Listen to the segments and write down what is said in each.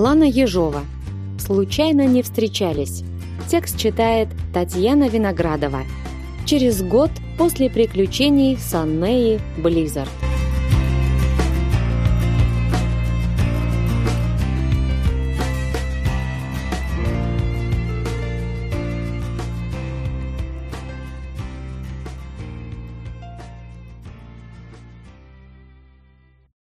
Лана Ежова. Случайно не встречались. Текст читает Татьяна Виноградова. Через год после приключений Саннеи Близзард.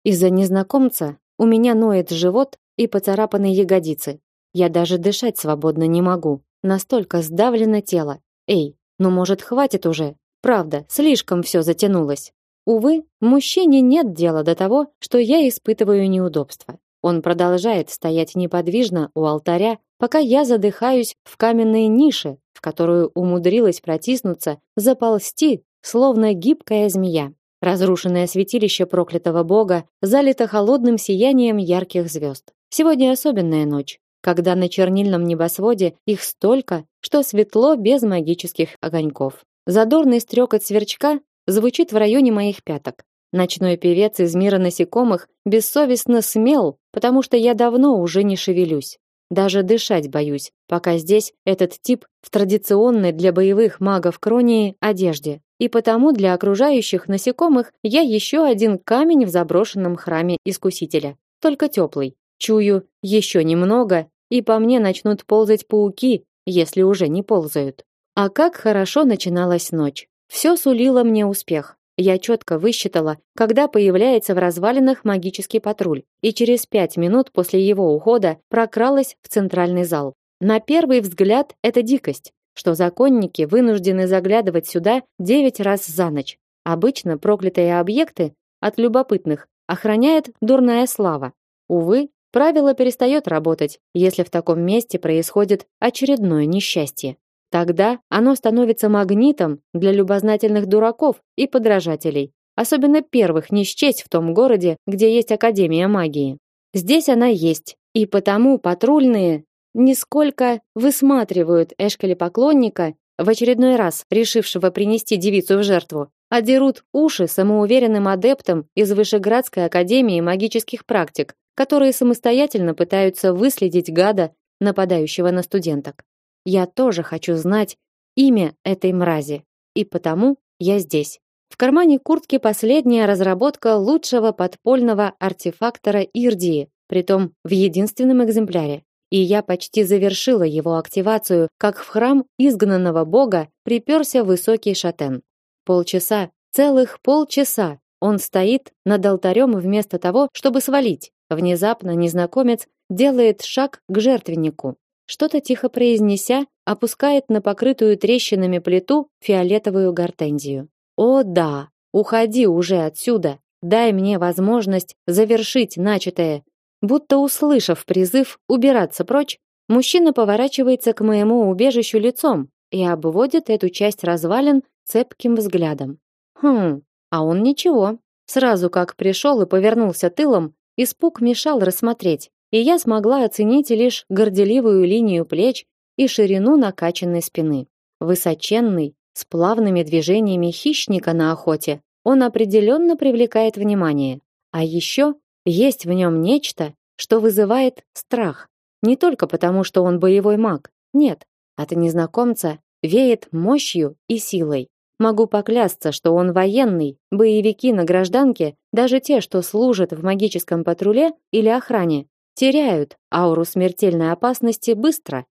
Из-за незнакомца у меня ноет живот и поцарапаны ягодицы. Я даже дышать свободно не могу. Настолько сдавлено тело. Эй, ну может хватит уже? Правда, слишком все затянулось. Увы, мужчине нет дела до того, что я испытываю неудобства. Он продолжает стоять неподвижно у алтаря, пока я задыхаюсь в каменной нише, в которую умудрилась протиснуться, заползти, словно гибкая змея. Разрушенное святилище проклятого бога залито холодным сиянием ярких звезд. Сегодня особенная ночь, когда на чернильном небосводе их столько, что светло без магических огоньков. Задорный стрекот сверчка звучит в районе моих пяток. Ночной певец из мира насекомых бессовестно смел, потому что я давно уже не шевелюсь. Даже дышать боюсь, пока здесь этот тип в традиционной для боевых магов кронии одежде и потому для окружающих насекомых я еще один камень в заброшенном храме искусителя, только теплый. Чую, еще немного, и по мне начнут ползать пауки, если уже не ползают. А как хорошо начиналась ночь. Все сулило мне успех. Я четко высчитала, когда появляется в развалинах магический патруль, и через пять минут после его ухода прокралась в центральный зал. На первый взгляд это дикость что законники вынуждены заглядывать сюда девять раз за ночь. Обычно проклятые объекты от любопытных охраняет дурная слава. Увы, правило перестает работать, если в таком месте происходит очередное несчастье. Тогда оно становится магнитом для любознательных дураков и подражателей, особенно первых не счесть в том городе, где есть Академия магии. Здесь она есть, и потому патрульные нисколько высматривают Эшкали поклонника, в очередной раз решившего принести девицу в жертву, а дерут уши самоуверенным адептам из Вышеградской академии магических практик, которые самостоятельно пытаются выследить гада, нападающего на студенток. Я тоже хочу знать имя этой мрази, и потому я здесь. В кармане куртки последняя разработка лучшего подпольного артефактора Ирдии, притом в единственном экземпляре и я почти завершила его активацию, как в храм изгнанного бога приперся высокий шатен. Полчаса, целых полчаса он стоит над алтарем вместо того, чтобы свалить. Внезапно незнакомец делает шаг к жертвеннику. Что-то тихо произнеся, опускает на покрытую трещинами плиту фиолетовую гортензию. О да, уходи уже отсюда. Дай мне возможность завершить начатое, Будто услышав призыв убираться прочь, мужчина поворачивается к моему убежищу лицом и обводит эту часть развалин цепким взглядом. Хм, а он ничего. Сразу как пришел и повернулся тылом, испуг мешал рассмотреть, и я смогла оценить лишь горделивую линию плеч и ширину накачанной спины. Высоченный, с плавными движениями хищника на охоте, он определенно привлекает внимание. А еще есть в нем нечто, что вызывает страх. Не только потому, что он боевой маг. Нет, от незнакомца веет мощью и силой. Могу поклясться, что он военный. Боевики на гражданке, даже те, что служат в магическом патруле или охране, теряют ауру смертельной опасности быстро.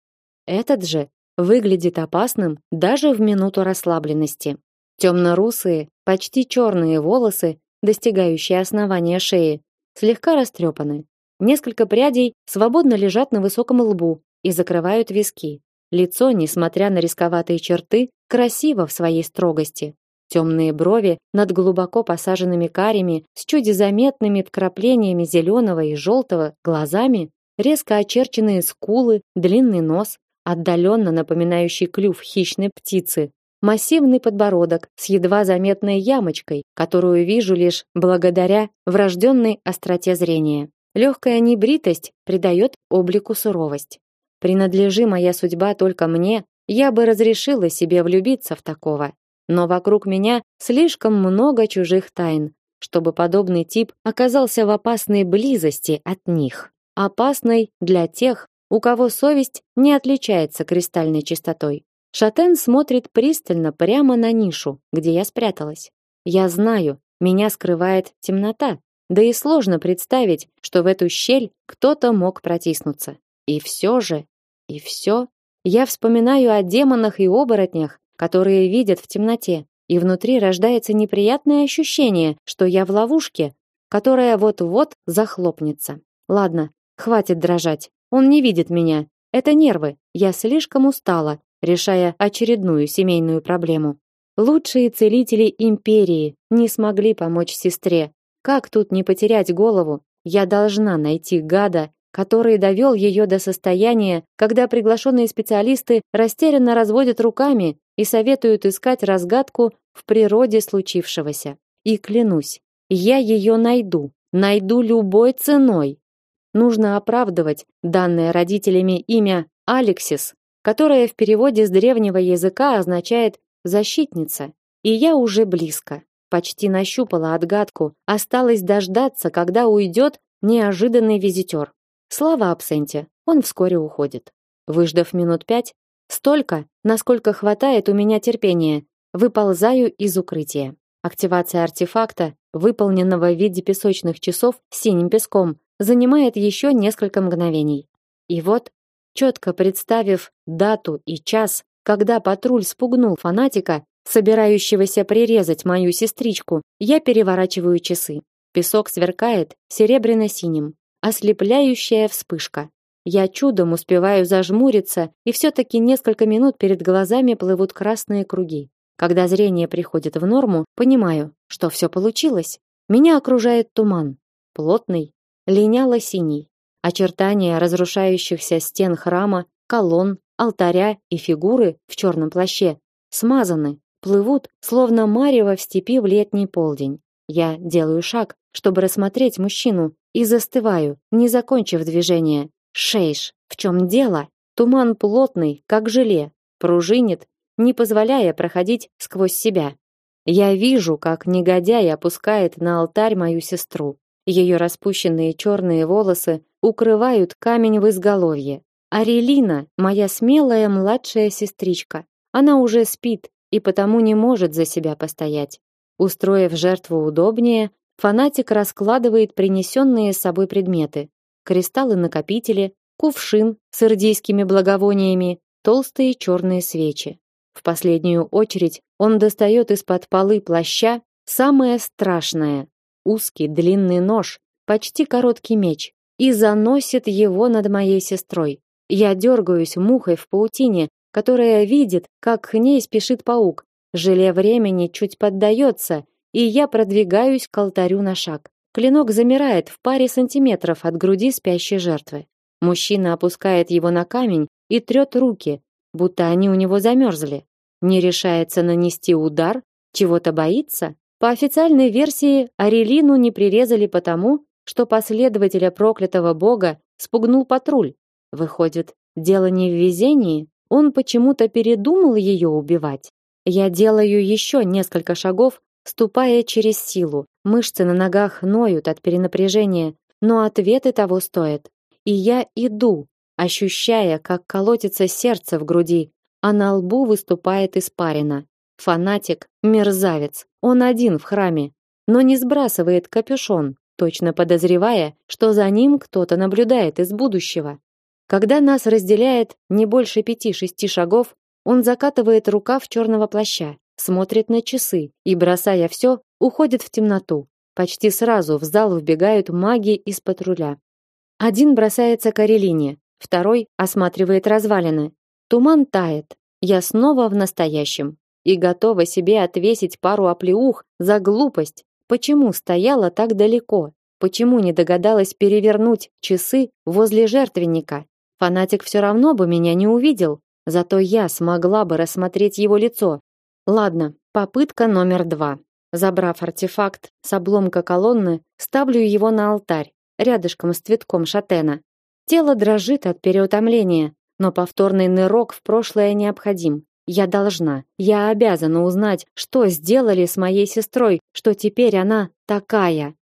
Этот же выглядит опасным даже в минуту расслабленности. Темно-русые, почти черные волосы, достигающие основания шеи, слегка растрепаны. Несколько прядей свободно лежат на высоком лбу и закрывают виски. Лицо, несмотря на рисковатые черты, красиво в своей строгости. Темные брови над глубоко посаженными карими с чуть заметными вкраплениями зеленого и желтого глазами, резко очерченные скулы, длинный нос, отдаленно напоминающий клюв хищной птицы, массивный подбородок с едва заметной ямочкой, которую вижу лишь благодаря врожденной остроте зрения. Легкая небритость придает облику суровость. Принадлежи моя судьба только мне, я бы разрешила себе влюбиться в такого. Но вокруг меня слишком много чужих тайн, чтобы подобный тип оказался в опасной близости от них. опасной для тех, у кого совесть не отличается кристальной чистотой. Шатен смотрит пристально прямо на нишу, где я спряталась. Я знаю, меня скрывает темнота, да и сложно представить, что в эту щель кто-то мог протиснуться. И все же, и все, я вспоминаю о демонах и оборотнях, которые видят в темноте, и внутри рождается неприятное ощущение, что я в ловушке, которая вот-вот захлопнется. Ладно, хватит дрожать. Он не видит меня. Это нервы. Я слишком устала, решая очередную семейную проблему. Лучшие целители империи не смогли помочь сестре. Как тут не потерять голову? Я должна найти гада, который довел ее до состояния, когда приглашенные специалисты растерянно разводят руками и советуют искать разгадку в природе случившегося. И клянусь, я ее найду, найду любой ценой. Нужно оправдывать данное родителями имя Алексис, которое в переводе с древнего языка означает защитница. И я уже близко. Почти нащупала отгадку, осталось дождаться, когда уйдет неожиданный визитер. Слава абсенте, он вскоре уходит. Выждав минут пять, столько, насколько хватает у меня терпения, выползаю из укрытия. Активация артефакта, выполненного в виде песочных часов с синим песком, занимает еще несколько мгновений. И вот, четко представив дату и час, когда патруль спугнул фанатика, собирающегося прирезать мою сестричку, я переворачиваю часы. Песок сверкает серебряно-синим. Ослепляющая вспышка. Я чудом успеваю зажмуриться, и все-таки несколько минут перед глазами плывут красные круги. Когда зрение приходит в норму, понимаю, что все получилось. Меня окружает туман. Плотный, линяло-синий. Очертания разрушающихся стен храма, колонн, алтаря и фигуры в черном плаще смазаны, плывут, словно марево в степи в летний полдень. Я делаю шаг, чтобы рассмотреть мужчину, и застываю, не закончив движение. Шейш, в чем дело? Туман плотный, как желе, пружинит, не позволяя проходить сквозь себя. Я вижу, как негодяй опускает на алтарь мою сестру. Ее распущенные черные волосы укрывают камень в изголовье. Арелина, моя смелая младшая сестричка, она уже спит и потому не может за себя постоять. Устроив жертву удобнее, Фанатик раскладывает принесенные с собой предметы: кристаллы-накопители, кувшин с ирдийскими благовониями, толстые черные свечи. В последнюю очередь он достает из-под полы плаща самое страшное узкий длинный нож, почти короткий меч, и заносит его над моей сестрой. Я дергаюсь мухой в паутине, которая видит, как к ней спешит паук. Желе времени чуть поддается, и я продвигаюсь к алтарю на шаг. Клинок замирает в паре сантиметров от груди спящей жертвы. Мужчина опускает его на камень и трет руки, будто они у него замерзли. Не решается нанести удар, чего-то боится. По официальной версии, Арелину не прирезали потому, что последователя проклятого бога спугнул патруль. Выходит, дело не в везении, он почему-то передумал ее убивать. Я делаю еще несколько шагов, ступая через силу. Мышцы на ногах ноют от перенапряжения, но ответы того стоят. И я иду, ощущая, как колотится сердце в груди, а на лбу выступает испарина. Фанатик, мерзавец. Он один в храме, но не сбрасывает капюшон, точно подозревая, что за ним кто-то наблюдает из будущего. Когда нас разделяет не больше пяти-шести шагов, он закатывает рукав черного плаща смотрит на часы и, бросая все, уходит в темноту. Почти сразу в зал вбегают маги из патруля. Один бросается к Арелине, второй осматривает развалины. Туман тает. Я снова в настоящем и готова себе отвесить пару оплеух за глупость. Почему стояла так далеко? Почему не догадалась перевернуть часы возле жертвенника? Фанатик все равно бы меня не увидел, зато я смогла бы рассмотреть его лицо, Ладно, попытка номер два. Забрав артефакт с обломка колонны, ставлю его на алтарь, рядышком с цветком шатена. Тело дрожит от переутомления, но повторный нырок в прошлое необходим. Я должна, я обязана узнать, что сделали с моей сестрой, что теперь она такая.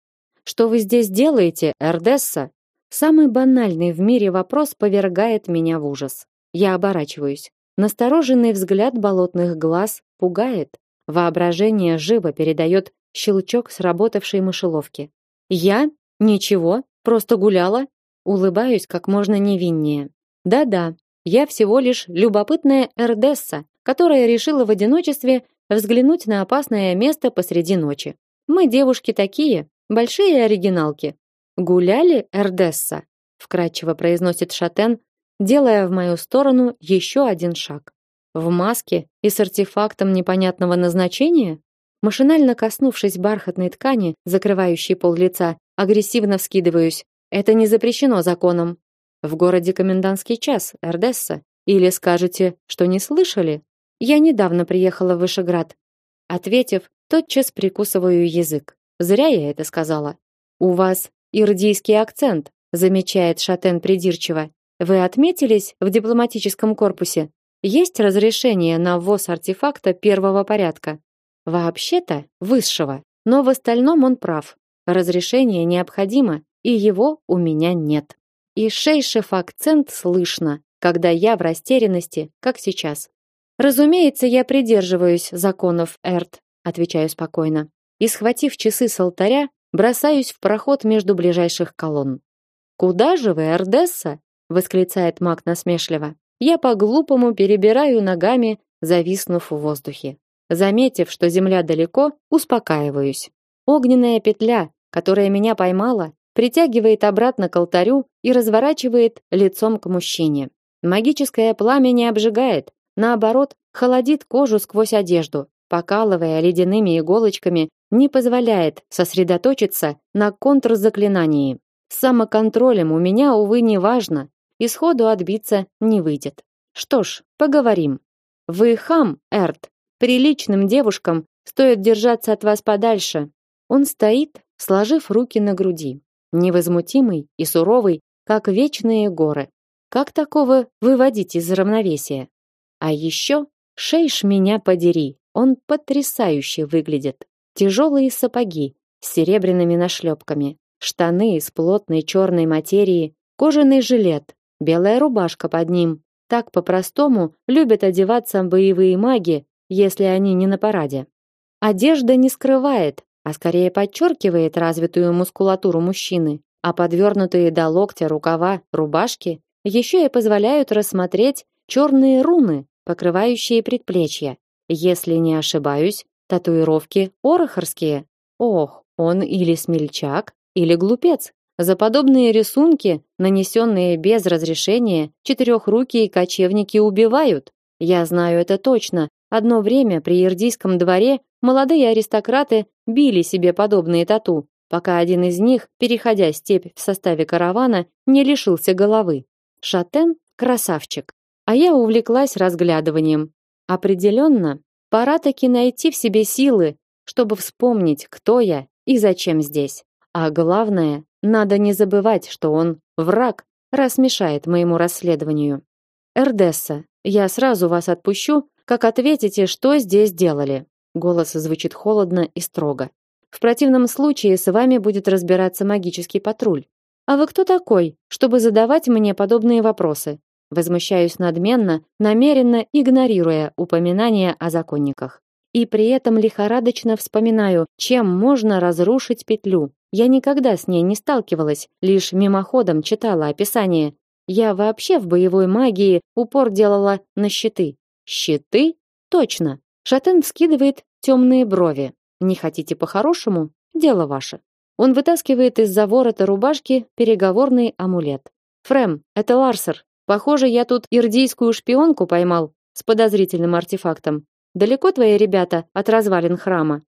Что вы здесь делаете, Эрдесса? Самый банальный в мире вопрос повергает меня в ужас. Я оборачиваюсь. Настороженный взгляд болотных глаз пугает. Воображение живо передает щелчок сработавшей мышеловки. Я? Ничего, просто гуляла. Улыбаюсь как можно невиннее. Да-да, я всего лишь любопытная эрдесса, которая решила в одиночестве взглянуть на опасное место посреди ночи. Мы девушки такие, большие оригиналки. Гуляли, эрдесса? вкрадчиво произносит Шатен, делая в мою сторону еще один шаг. В маске и с артефактом непонятного назначения? Машинально коснувшись бархатной ткани, закрывающей пол лица, агрессивно вскидываюсь. Это не запрещено законом. В городе комендантский час, Эрдесса. Или скажете, что не слышали? Я недавно приехала в Вышеград. Ответив, тотчас прикусываю язык. Зря я это сказала. У вас ирдийский акцент, замечает Шатен придирчиво. Вы отметились в дипломатическом корпусе? Есть разрешение на ввоз артефакта первого порядка. Вообще-то высшего, но в остальном он прав. Разрешение необходимо, и его у меня нет. И шейшев акцент слышно, когда я в растерянности, как сейчас. Разумеется, я придерживаюсь законов Эрт, отвечаю спокойно. И схватив часы с алтаря, бросаюсь в проход между ближайших колонн. Куда же вы, Эрдесса? Восклицает маг насмешливо. Я по-глупому перебираю ногами, зависнув в воздухе. Заметив, что земля далеко, успокаиваюсь. Огненная петля, которая меня поймала, притягивает обратно к алтарю и разворачивает лицом к мужчине. Магическое пламя не обжигает, наоборот, холодит кожу сквозь одежду, покалывая ледяными иголочками, не позволяет сосредоточиться на контрзаклинании. С самоконтролем у меня, увы, не важно, и сходу отбиться не выйдет. Что ж, поговорим. Вы хам, Эрт. Приличным девушкам стоит держаться от вас подальше. Он стоит, сложив руки на груди, невозмутимый и суровый, как вечные горы. Как такого выводить из равновесия? А еще Шейш меня подери, он потрясающе выглядит. Тяжелые сапоги с серебряными нашлепками, штаны из плотной черной материи, кожаный жилет, белая рубашка под ним. Так по-простому любят одеваться боевые маги, если они не на параде. Одежда не скрывает, а скорее подчеркивает развитую мускулатуру мужчины, а подвернутые до локтя рукава рубашки еще и позволяют рассмотреть черные руны, покрывающие предплечья. Если не ошибаюсь, татуировки орохорские. Ох, он или смельчак, или глупец. За подобные рисунки, нанесенные без разрешения, четырехрукие кочевники убивают. Я знаю это точно. Одно время при ирдийском дворе молодые аристократы били себе подобные тату, пока один из них, переходя степь в составе каравана, не лишился головы. Шатен красавчик. А я увлеклась разглядыванием. Определенно, пора таки найти в себе силы, чтобы вспомнить, кто я и зачем здесь. А главное, надо не забывать, что он враг, раз моему расследованию. Эрдесса, я сразу вас отпущу, как ответите, что здесь делали. Голос звучит холодно и строго. В противном случае с вами будет разбираться магический патруль. А вы кто такой, чтобы задавать мне подобные вопросы? Возмущаюсь надменно, намеренно игнорируя упоминания о законниках. И при этом лихорадочно вспоминаю, чем можно разрушить петлю. Я никогда с ней не сталкивалась, лишь мимоходом читала описание. Я вообще в боевой магии упор делала на щиты. Щиты? Точно. Шатен вскидывает темные брови. Не хотите по-хорошему? Дело ваше. Он вытаскивает из-за ворота рубашки переговорный амулет. Фрем, это Ларсер. Похоже, я тут ирдийскую шпионку поймал с подозрительным артефактом. Далеко твои ребята от развалин храма?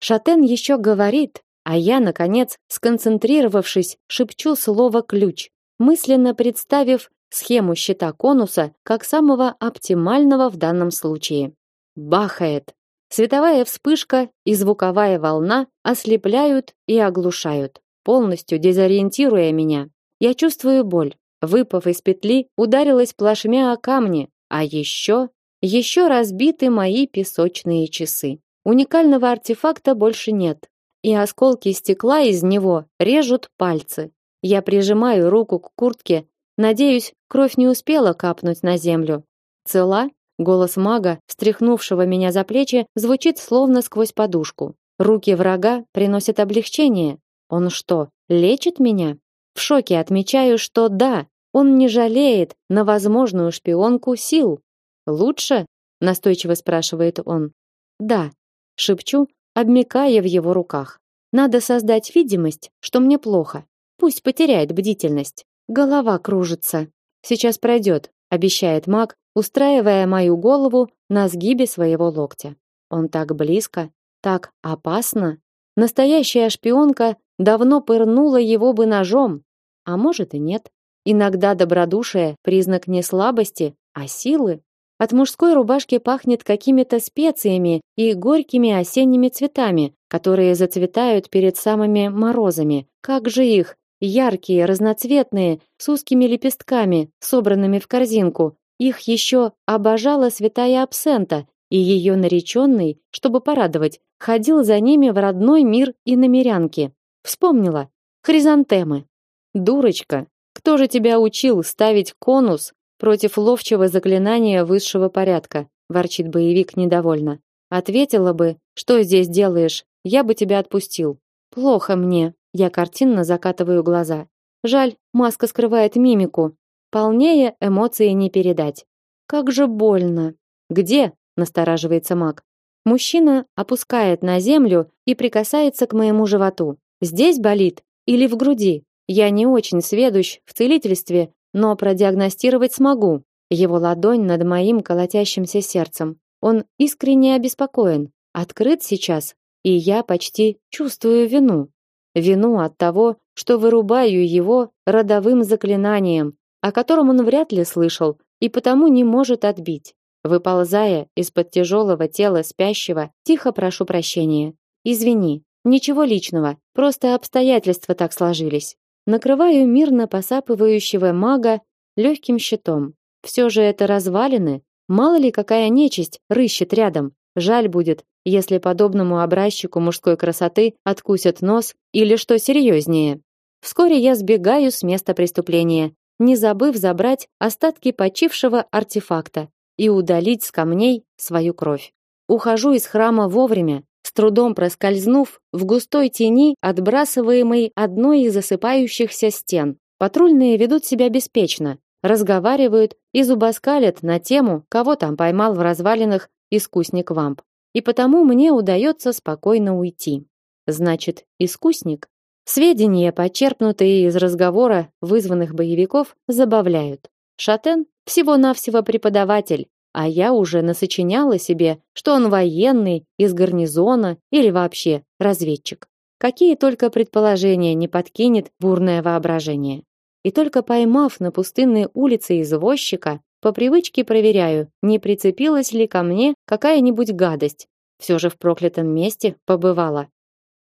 Шатен еще говорит, а я, наконец, сконцентрировавшись, шепчу слово «ключ», мысленно представив схему щита конуса как самого оптимального в данном случае. Бахает. Световая вспышка и звуковая волна ослепляют и оглушают, полностью дезориентируя меня. Я чувствую боль, Выпав из петли, ударилась плашмя о камни, а еще, еще разбиты мои песочные часы. Уникального артефакта больше нет, и осколки стекла из него режут пальцы. Я прижимаю руку к куртке, надеюсь, кровь не успела капнуть на землю. Цела? Голос мага, встряхнувшего меня за плечи, звучит словно сквозь подушку. Руки врага приносят облегчение. Он что, лечит меня? В шоке отмечаю, что да, он не жалеет на возможную шпионку сил. Лучше? настойчиво спрашивает он. Да, шепчу, обмякая в его руках. Надо создать видимость, что мне плохо. Пусть потеряет бдительность. Голова кружится. Сейчас пройдет, обещает маг, устраивая мою голову на сгибе своего локтя. Он так близко, так опасно. Настоящая шпионка давно пырнула его бы ножом, а может и нет. Иногда добродушие признак не слабости, а силы. От мужской рубашки пахнет какими-то специями и горькими осенними цветами, которые зацветают перед самыми морозами. Как же их, яркие, разноцветные, с узкими лепестками, собранными в корзинку. Их еще обожала святая абсента, и ее нареченный, чтобы порадовать, ходил за ними в родной мир и намерянки. Вспомнила. Хризантемы. Дурочка, кто же тебя учил ставить конус против ловчего заклинания высшего порядка, ворчит боевик недовольно. Ответила бы, что здесь делаешь, я бы тебя отпустил. Плохо мне. Я картинно закатываю глаза. Жаль, маска скрывает мимику. Полнее эмоции не передать. Как же больно. Где? настораживается Мак. Мужчина опускает на землю и прикасается к моему животу. Здесь болит или в груди? Я не очень сведущ в целительстве, но продиагностировать смогу. Его ладонь над моим колотящимся сердцем. Он искренне обеспокоен, открыт сейчас, и я почти чувствую вину. Вину от того, что вырубаю его родовым заклинанием, о котором он вряд ли слышал и потому не может отбить. Выползая из-под тяжелого тела спящего, тихо прошу прощения. Извини, ничего личного, просто обстоятельства так сложились накрываю мирно посапывающего мага легким щитом. Все же это развалины, мало ли какая нечисть рыщет рядом. Жаль будет, если подобному образчику мужской красоты откусят нос или что серьезнее. Вскоре я сбегаю с места преступления, не забыв забрать остатки почившего артефакта и удалить с камней свою кровь. Ухожу из храма вовремя, с трудом проскользнув в густой тени, отбрасываемой одной из засыпающихся стен. Патрульные ведут себя беспечно, разговаривают и зубоскалят на тему, кого там поймал в развалинах искусник вамп. И потому мне удается спокойно уйти. Значит, искусник? Сведения, почерпнутые из разговора вызванных боевиков, забавляют. Шатен всего-навсего преподаватель, а я уже насочиняла себе, что он военный, из гарнизона или вообще разведчик. Какие только предположения не подкинет бурное воображение. И только поймав на пустынной улице извозчика, по привычке проверяю, не прицепилась ли ко мне какая-нибудь гадость. Все же в проклятом месте побывала.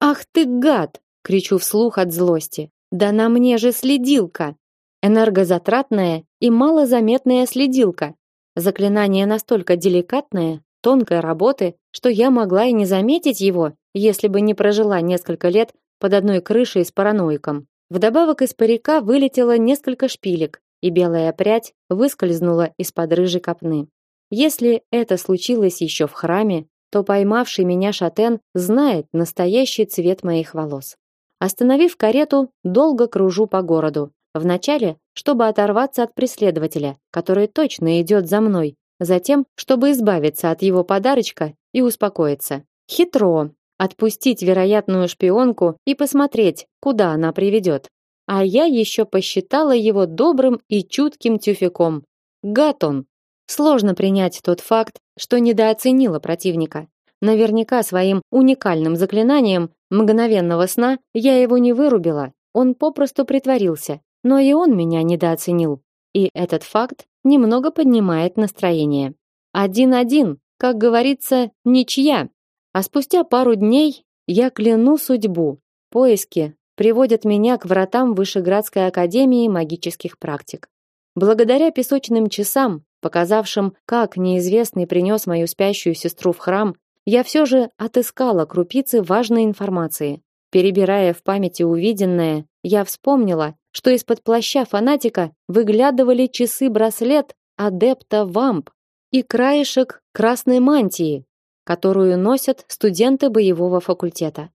«Ах ты гад!» — кричу вслух от злости. «Да на мне же следилка!» Энергозатратная и малозаметная следилка, Заклинание настолько деликатное, тонкой работы, что я могла и не заметить его, если бы не прожила несколько лет под одной крышей с параноиком. Вдобавок из парика вылетело несколько шпилек, и белая прядь выскользнула из-под рыжей копны. Если это случилось еще в храме, то поймавший меня шатен знает настоящий цвет моих волос. Остановив карету, долго кружу по городу, Вначале, чтобы оторваться от преследователя, который точно идет за мной, затем, чтобы избавиться от его подарочка и успокоиться. Хитро отпустить вероятную шпионку и посмотреть, куда она приведет. А я еще посчитала его добрым и чутким тюфяком. Гад он. Сложно принять тот факт, что недооценила противника. Наверняка своим уникальным заклинанием мгновенного сна я его не вырубила. Он попросту притворился, но и он меня недооценил. И этот факт немного поднимает настроение. Один-один, как говорится, ничья. А спустя пару дней я кляну судьбу. Поиски приводят меня к вратам Вышеградской академии магических практик. Благодаря песочным часам, показавшим, как неизвестный принес мою спящую сестру в храм, я все же отыскала крупицы важной информации. Перебирая в памяти увиденное, я вспомнила, что из-под плаща фанатика выглядывали часы-браслет адепта вамп и краешек красной мантии, которую носят студенты боевого факультета.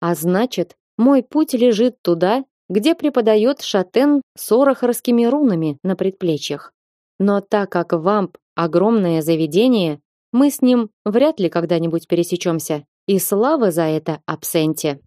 А значит, мой путь лежит туда, где преподает Шатен с орахарскими рунами на предплечьях. Но так как вамп огромное заведение, мы с ним вряд ли когда-нибудь пересечемся. И слава за это абсенте.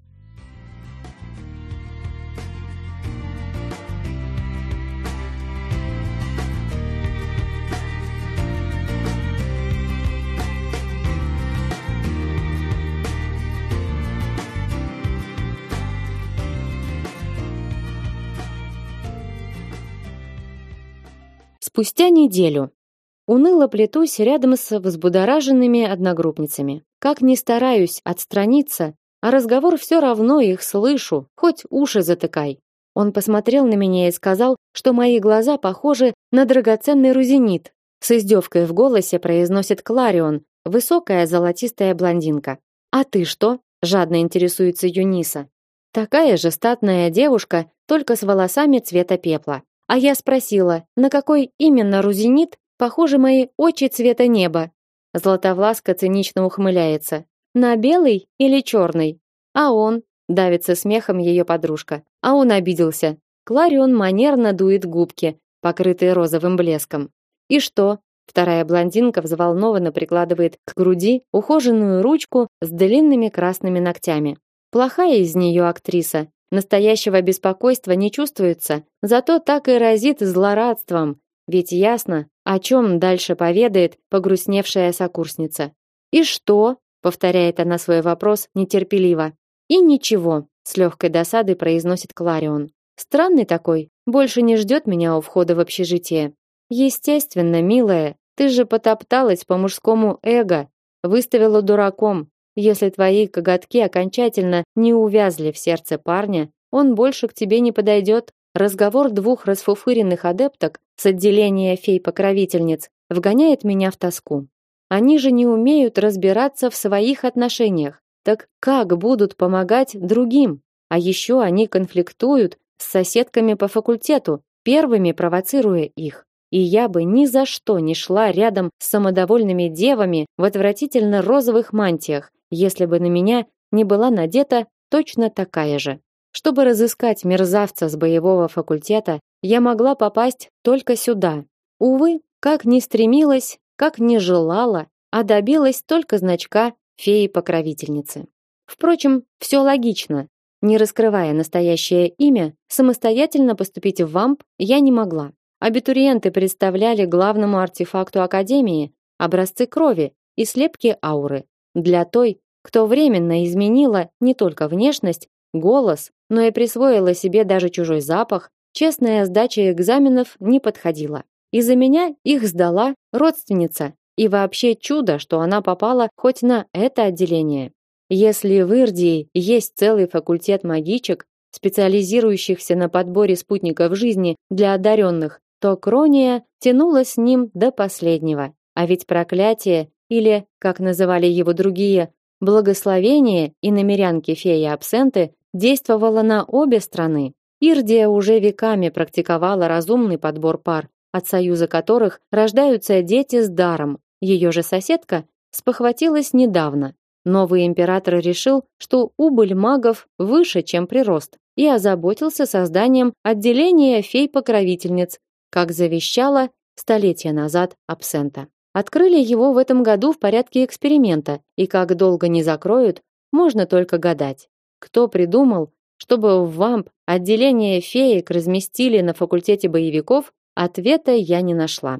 Спустя неделю уныло плетусь рядом с взбудораженными одногруппницами. Как ни стараюсь отстраниться, а разговор все равно их слышу, хоть уши затыкай. Он посмотрел на меня и сказал, что мои глаза похожи на драгоценный рузинит. С издевкой в голосе произносит Кларион, высокая золотистая блондинка. А ты что? жадно интересуется Юниса. Такая же статная девушка, только с волосами цвета пепла. А я спросила, на какой именно рузинит похожи мои очи цвета неба. Златовласка цинично ухмыляется. На белый или черный? А он, давится смехом ее подружка. А он обиделся. Кларион манерно дует губки, покрытые розовым блеском. И что? Вторая блондинка взволнованно прикладывает к груди ухоженную ручку с длинными красными ногтями. Плохая из нее актриса, Настоящего беспокойства не чувствуется, зато так и разит злорадством, ведь ясно, о чем дальше поведает погрустневшая сокурсница. «И что?» — повторяет она свой вопрос нетерпеливо. «И ничего», — с легкой досадой произносит Кларион. «Странный такой, больше не ждет меня у входа в общежитие». «Естественно, милая, ты же потопталась по мужскому эго, выставила дураком, если твои коготки окончательно не увязли в сердце парня, он больше к тебе не подойдет. Разговор двух расфуфыренных адепток с отделения фей-покровительниц вгоняет меня в тоску. Они же не умеют разбираться в своих отношениях. Так как будут помогать другим? А еще они конфликтуют с соседками по факультету, первыми провоцируя их и я бы ни за что не шла рядом с самодовольными девами в отвратительно розовых мантиях, если бы на меня не была надета точно такая же. Чтобы разыскать мерзавца с боевого факультета, я могла попасть только сюда. Увы, как ни стремилась, как ни желала, а добилась только значка феи-покровительницы. Впрочем, все логично. Не раскрывая настоящее имя, самостоятельно поступить в ВАМП я не могла. Абитуриенты представляли главному артефакту академии образцы крови и слепки ауры. Для той, кто временно изменила не только внешность, голос, но и присвоила себе даже чужой запах, честная сдача экзаменов не подходила. Из-за меня их сдала родственница, и вообще чудо, что она попала хоть на это отделение. Если в Ирдии есть целый факультет магичек, специализирующихся на подборе спутников жизни для одаренных, то Крония тянула с ним до последнего. А ведь проклятие, или, как называли его другие, благословение и намерянки феи абсенты действовало на обе страны. Ирдия уже веками практиковала разумный подбор пар, от союза которых рождаются дети с даром. Ее же соседка спохватилась недавно. Новый император решил, что убыль магов выше, чем прирост, и озаботился созданием отделения фей-покровительниц как завещала столетия назад абсента. Открыли его в этом году в порядке эксперимента, и как долго не закроют, можно только гадать. Кто придумал, чтобы в ВАМП отделение феек разместили на факультете боевиков, ответа я не нашла.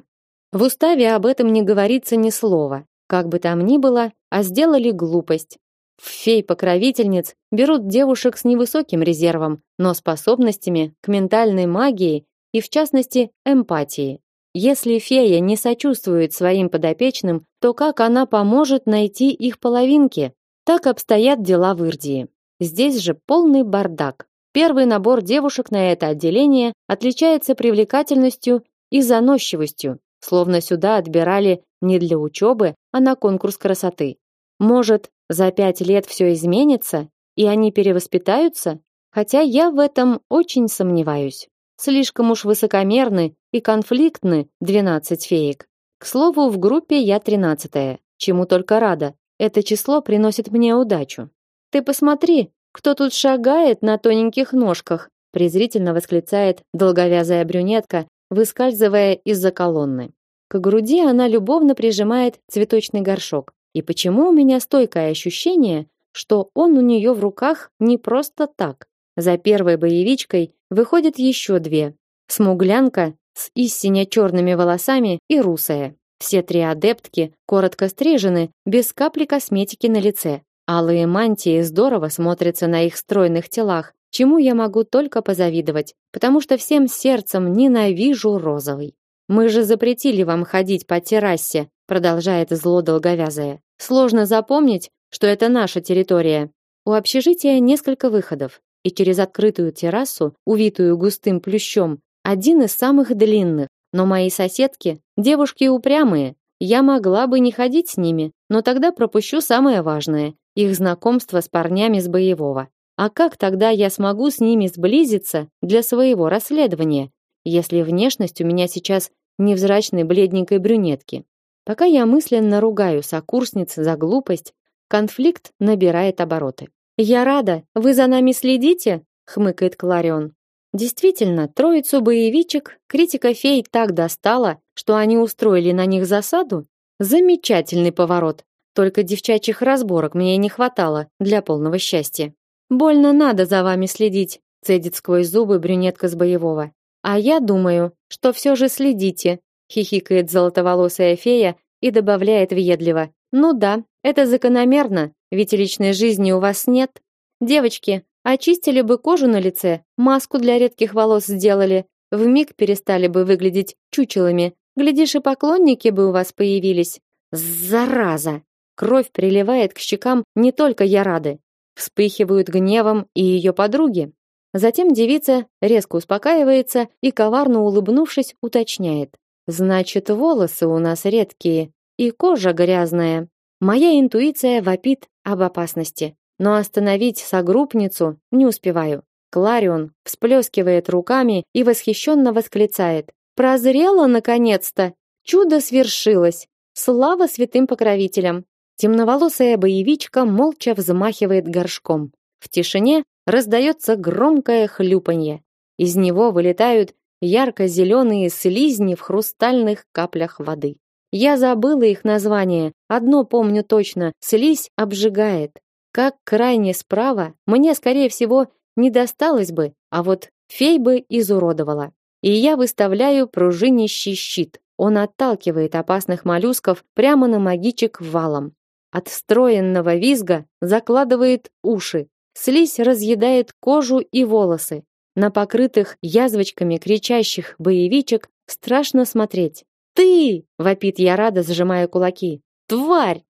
В уставе об этом не говорится ни слова. Как бы там ни было, а сделали глупость. В фей-покровительниц берут девушек с невысоким резервом, но способностями к ментальной магии и в частности эмпатии. Если фея не сочувствует своим подопечным, то как она поможет найти их половинки? Так обстоят дела в Ирдии. Здесь же полный бардак. Первый набор девушек на это отделение отличается привлекательностью и заносчивостью, словно сюда отбирали не для учебы, а на конкурс красоты. Может, за пять лет все изменится, и они перевоспитаются? Хотя я в этом очень сомневаюсь. Слишком уж высокомерны и конфликтны двенадцать феек. К слову, в группе я тринадцатая, чему только рада. Это число приносит мне удачу. Ты посмотри, кто тут шагает на тоненьких ножках, презрительно восклицает долговязая брюнетка, выскальзывая из-за колонны. К груди она любовно прижимает цветочный горшок. И почему у меня стойкое ощущение, что он у нее в руках не просто так? За первой боевичкой выходят еще две. Смуглянка с истинно черными волосами и русая. Все три адептки коротко стрижены, без капли косметики на лице. Алые мантии здорово смотрятся на их стройных телах, чему я могу только позавидовать, потому что всем сердцем ненавижу розовый. Мы же запретили вам ходить по террасе, продолжает зло долговязая. Сложно запомнить, что это наша территория. У общежития несколько выходов, и через открытую террасу, увитую густым плющом, один из самых длинных. Но мои соседки девушки упрямые. Я могла бы не ходить с ними, но тогда пропущу самое важное их знакомство с парнями с боевого. А как тогда я смогу с ними сблизиться для своего расследования, если внешность у меня сейчас невзрачной бледненькой брюнетки? Пока я мысленно ругаю сокурсниц за глупость, конфликт набирает обороты. «Я рада, вы за нами следите?» — хмыкает Кларион. Действительно, троицу боевичек критика фей так достала, что они устроили на них засаду. Замечательный поворот. Только девчачьих разборок мне не хватало для полного счастья. Больно надо за вами следить, цедит сквозь зубы брюнетка с боевого. А я думаю, что все же следите, хихикает золотоволосая фея и добавляет въедливо: "Ну да, это закономерно, ведь личной жизни у вас нет. Девочки, очистили бы кожу на лице, маску для редких волос сделали, в миг перестали бы выглядеть чучелами. Глядишь, и поклонники бы у вас появились. Зараза. Кровь приливает к щекам не только Ярады, Вспыхивают гневом и ее подруги. Затем девица резко успокаивается и коварно улыбнувшись уточняет: "Значит, волосы у нас редкие и кожа грязная". Моя интуиция вопит об опасности, но остановить согруппницу не успеваю. Кларион всплескивает руками и восхищенно восклицает: "Прозрела наконец-то! Чудо свершилось! Слава святым покровителям! Темноволосая боевичка молча взмахивает горшком. В тишине раздается громкое хлюпанье. Из него вылетают ярко-зеленые слизни в хрустальных каплях воды. Я забыла их название, одно помню точно, слизь обжигает. Как крайне справа, мне, скорее всего, не досталось бы, а вот фей бы изуродовала. И я выставляю пружинищий щит. Он отталкивает опасных моллюсков прямо на магичек валом. От встроенного визга закладывает уши. Слизь разъедает кожу и волосы. На покрытых язвочками кричащих боевичек страшно смотреть. «Ты!» — вопит я рада, сжимая кулаки. «Тварь!»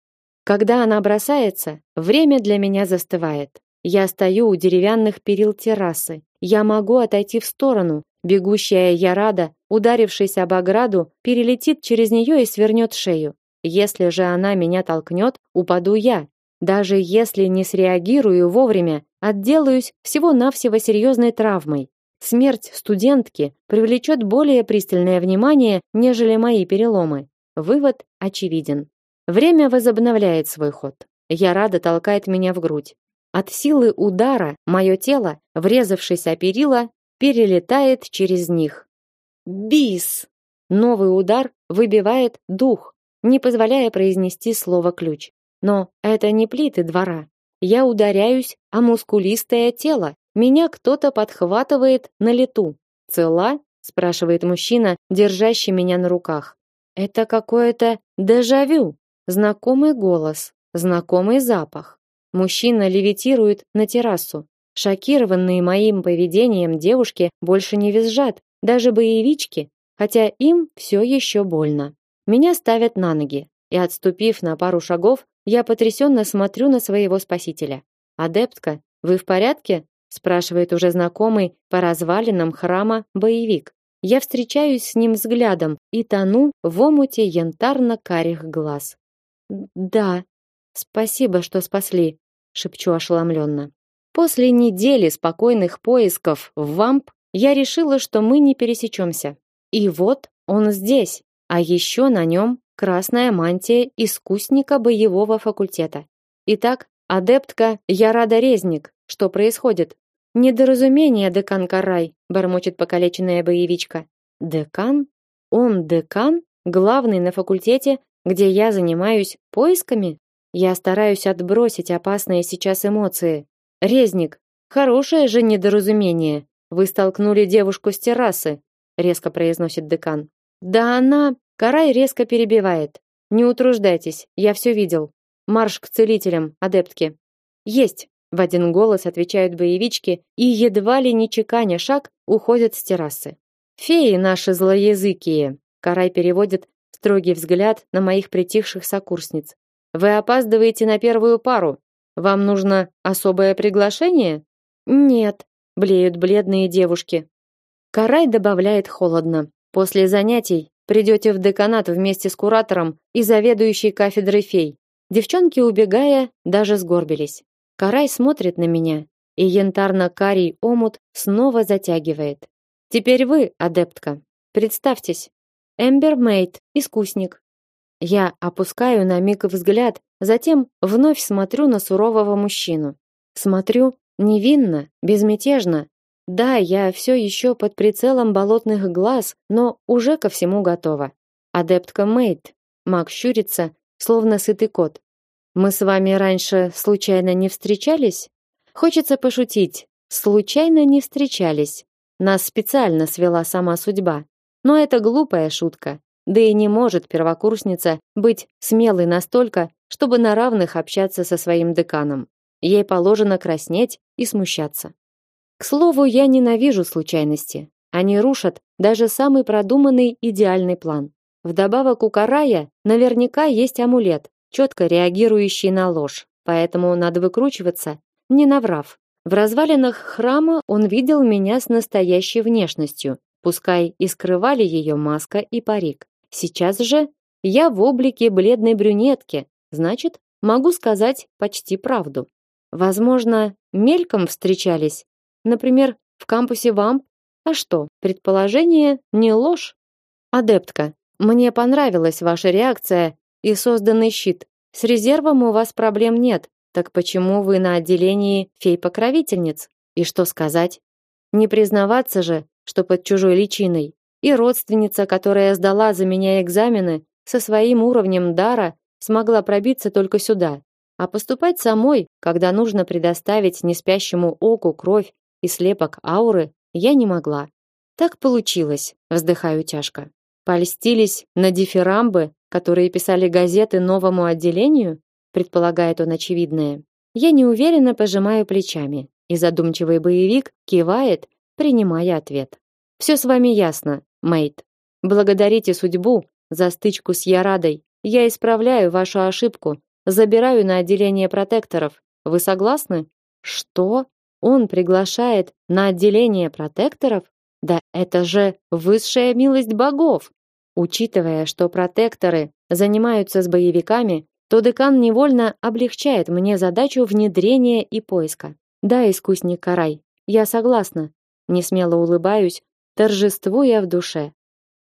Когда она бросается, время для меня застывает. Я стою у деревянных перил террасы. Я могу отойти в сторону. Бегущая Ярада, ударившись об ограду, перелетит через нее и свернет шею. Если же она меня толкнет, упаду я. Даже если не среагирую вовремя, отделаюсь всего-навсего серьезной травмой. Смерть студентки привлечет более пристальное внимание, нежели мои переломы. Вывод очевиден. Время возобновляет свой ход. Я рада толкает меня в грудь. От силы удара мое тело, врезавшись о перила, перелетает через них. Бис! Новый удар выбивает дух не позволяя произнести слово ключ. Но это не плиты двора. Я ударяюсь о мускулистое тело. Меня кто-то подхватывает на лету. Цела? спрашивает мужчина, держащий меня на руках. Это какое-то дежавю. Знакомый голос, знакомый запах. Мужчина левитирует на террасу. Шокированные моим поведением девушки больше не визжат, даже боевички, хотя им все еще больно. Меня ставят на ноги, и отступив на пару шагов, я потрясенно смотрю на своего спасителя. Адептка, вы в порядке? спрашивает уже знакомый по развалинам храма боевик. Я встречаюсь с ним взглядом и тону в омуте янтарно-карих глаз. Да. Спасибо, что спасли, шепчу ошеломленно. После недели спокойных поисков в вамп я решила, что мы не пересечемся. И вот он здесь, а еще на нем красная мантия искусника боевого факультета. Итак, адептка Ярада Резник, что происходит? Недоразумение, декан Карай, бормочет покалеченная боевичка. Декан? Он декан, главный на факультете, где я занимаюсь поисками? Я стараюсь отбросить опасные сейчас эмоции. Резник, хорошее же недоразумение. Вы столкнули девушку с террасы, резко произносит декан. Да она, Карай резко перебивает. Не утруждайтесь, я все видел. Марш к целителям, адептки. Есть, в один голос отвечают боевички и едва ли не чеканя шаг уходят с террасы. Феи наши злоязыкие. Карай переводит строгий взгляд на моих притихших сокурсниц. Вы опаздываете на первую пару. Вам нужно особое приглашение? Нет, блеют бледные девушки. Карай добавляет холодно. После занятий придете в деканат вместе с куратором и заведующей кафедрой фей. Девчонки, убегая, даже сгорбились. Карай смотрит на меня, и янтарно-карий омут снова затягивает. Теперь вы, адептка. Представьтесь. Эмбер Мейт, искусник. Я опускаю на миг взгляд, затем вновь смотрю на сурового мужчину. Смотрю невинно, безмятежно. Да, я все еще под прицелом болотных глаз, но уже ко всему готова. Адептка Мейт. Маг щурится, словно сытый кот. Мы с вами раньше случайно не встречались? Хочется пошутить. Случайно не встречались. Нас специально свела сама судьба. Но это глупая шутка. Да и не может первокурсница быть смелой настолько, чтобы на равных общаться со своим деканом. Ей положено краснеть и смущаться. К слову, я ненавижу случайности. Они рушат даже самый продуманный идеальный план. Вдобавок у Карая наверняка есть амулет, четко реагирующий на ложь, поэтому надо выкручиваться, не наврав. В развалинах храма он видел меня с настоящей внешностью, пускай и скрывали ее маска и парик. Сейчас же я в облике бледной брюнетки, значит, могу сказать почти правду. Возможно, мельком встречались, например, в кампусе ВАМП. А что, предположение не ложь? Адептка, мне понравилась ваша реакция и созданный щит. С резервом у вас проблем нет. Так почему вы на отделении фей-покровительниц? И что сказать? Не признаваться же, что под чужой личиной. И родственница, которая сдала за меня экзамены, со своим уровнем дара смогла пробиться только сюда. А поступать самой, когда нужно предоставить неспящему оку кровь и слепок ауры, я не могла. Так получилось, вздыхаю тяжко. Польстились на дифирамбы, которые писали газеты новому отделению, предполагает он очевидное. Я неуверенно пожимаю плечами, и задумчивый боевик кивает, принимая ответ. Все с вами ясно, Мейт. Благодарите судьбу за стычку с Ярадой. Я исправляю вашу ошибку, забираю на отделение протекторов. Вы согласны? Что? Он приглашает на отделение протекторов? Да это же высшая милость богов. Учитывая, что протекторы занимаются с боевиками, то декан невольно облегчает мне задачу внедрения и поиска. Да, искусник Карай, я согласна. Не смело улыбаюсь, торжествуя в душе.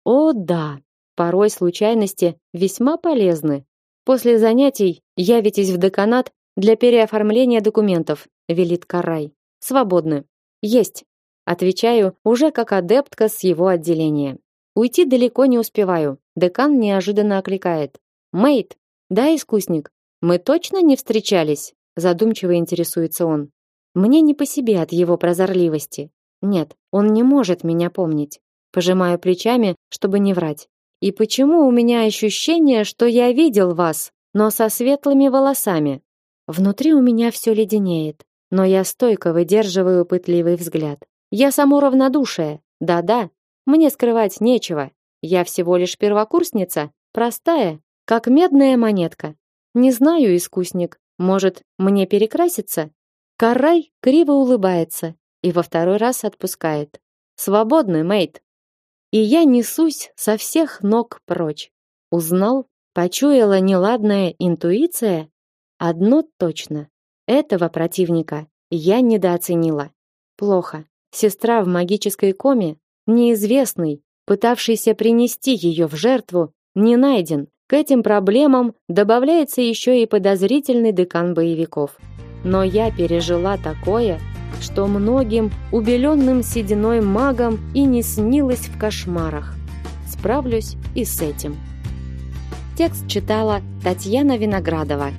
О, да, порой случайности весьма полезны. После занятий явитесь в деканат для переоформления документов, велит Карай. Свободны. Есть. Отвечаю уже как адептка с его отделения. Уйти далеко не успеваю. Декан неожиданно окликает. Мейт, да, искусник. Мы точно не встречались? Задумчиво интересуется он. Мне не по себе от его прозорливости. Нет, он не может меня помнить. Пожимаю плечами, чтобы не врать. И почему у меня ощущение, что я видел вас, но со светлыми волосами? Внутри у меня все леденеет, но я стойко выдерживаю пытливый взгляд. Я само равнодушие. Да-да, мне скрывать нечего. Я всего лишь первокурсница, простая, как медная монетка. Не знаю, искусник, может, мне перекраситься? Карай криво улыбается и во второй раз отпускает. Свободны, мейт. И я несусь со всех ног прочь. Узнал, почуяла неладная интуиция? Одно точно. Этого противника Я недооценила. Плохо. Сестра в магической коме, неизвестный, пытавшийся принести ее в жертву, не найден. К этим проблемам добавляется еще и подозрительный декан боевиков. Но я пережила такое, что многим убеленным сединой магам и не снилось в кошмарах. Справлюсь и с этим. Текст читала Татьяна Виноградова.